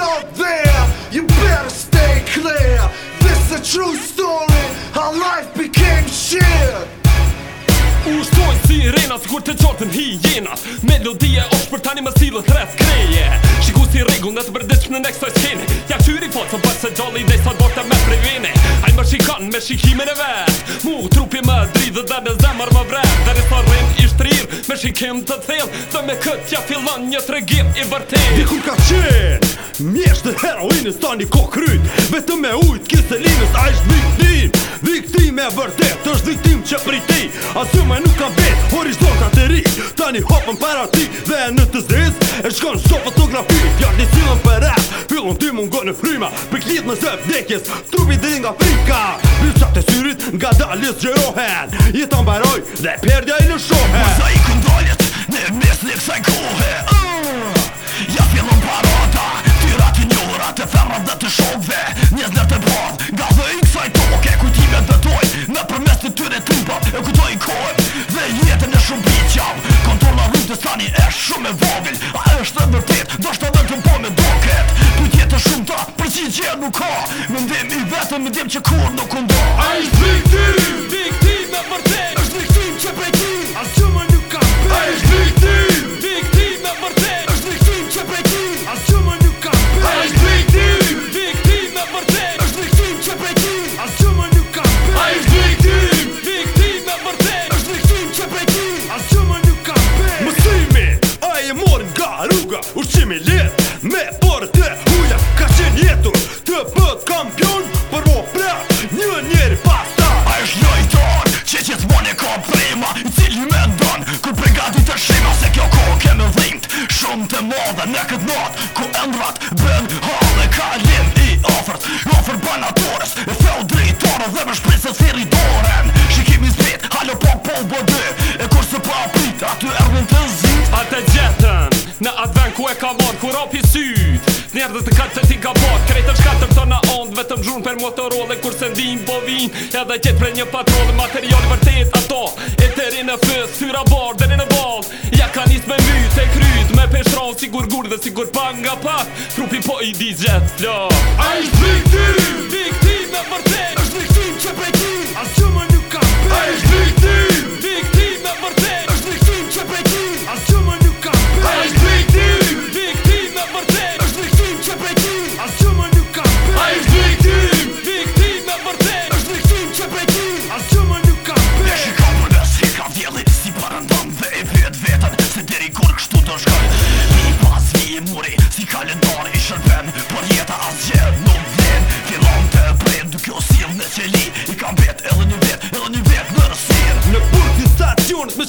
out there You better stay clear This is a true story How life became shit U shtoj si rena si të qartën hi jenas Melodia o shpërtani më silë rreth kreje Shiku si regu në të bërdiq në nekso e Ja qyri po të bërë se gjalli dhe sa dorte me prejveni Aj më shikan me shikimin e vetë Mu trupi më dridhë dhe në zemër më vret Dhe risa rren ishtë rirë me shikim të thellë Dhe me këtë ja fillon një të regim i vërtet Dikun ka Dhe heroinës ta një kokryt Vetëm me ujtë kisë e linës A ishtë viktim Viktim e vërdet është viktim që priti A nuk kam vetë Por ishtë do të ri Ta një hopën para ti Dhe e në të zez E shkon shto fotografi Fjarë një cilën për rap Pilon ty mund gënë fryma Për klitë më zëpë dhekjes Trupi dhe nga frika Vyrë e syrit Nga dalis gjerohen Jetë ambaroj Dhe perdja i në shohen Maza i këndaljet Ne mes Ja fillon parata kaloj kohet Dhe jetën e shumë piqam Kontor në rrugë të stani e shumë e vogil A është dhe mërtit Do shtë të dhe të mpo me doket Për tjetë shumë ta Për qi që nuk ka Me ndim i vetën Me ndim që kur nuk undo A i dhik botë Ku ndrat bën hale ka lim i ofert Ofer banatorës e fell dritore dhe me shpesë e thiri doren Shikimi zbit, halo po po bo dy E kur se pa pita, ty erdhën të zit A te gjetën, në advent ku e ka mor, ku ropi syrë njerëzës të kalë se ti ka bërë Krejtë është katëm të në ondë, vetëm zhurën për motorole Kur se ndin bovin, po edhe qëtë për një patrole Materiali vërtet ato, e në fës, syra bërë, deri në bëllë Ja ka njës me mytë, e kryz, me peshron, si gurë dhe sigur pak nga pak Trupi po i di zhjetë, lë A i viktim, viktim e vërtet, është viktim që pekin, asë që më nuk ka për A i viktim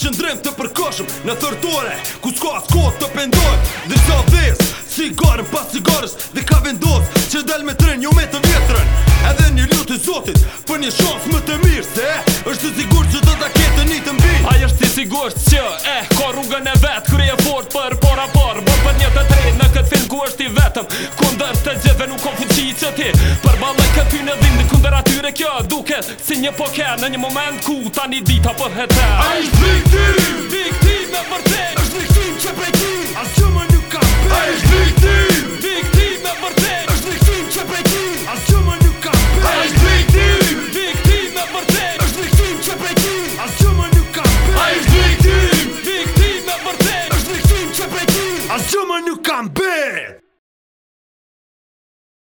qëndrim të përkoshëm Në thërtore, ku s'ka as kohë të pendoj Dhe s'ka vez, cigarën pas cigarës Dhe ka vendos që del me tren, jo me të vjetrën Edhe një lutë i zotit, për një shansë më të mirë Se, është të sigur që dhe ta ketë një të mbi Aja është si sigur që, eh, ka rrugën e vetë Kërë e fort për para parë bërë për një të tren në këtë film ku është i vetëm Kondër të dhe nuk ka fuqi i që ti Për balaj këtë ty kunder atyre kjo duket si një poker në një moment ku tani dita për hetë Ai zbiti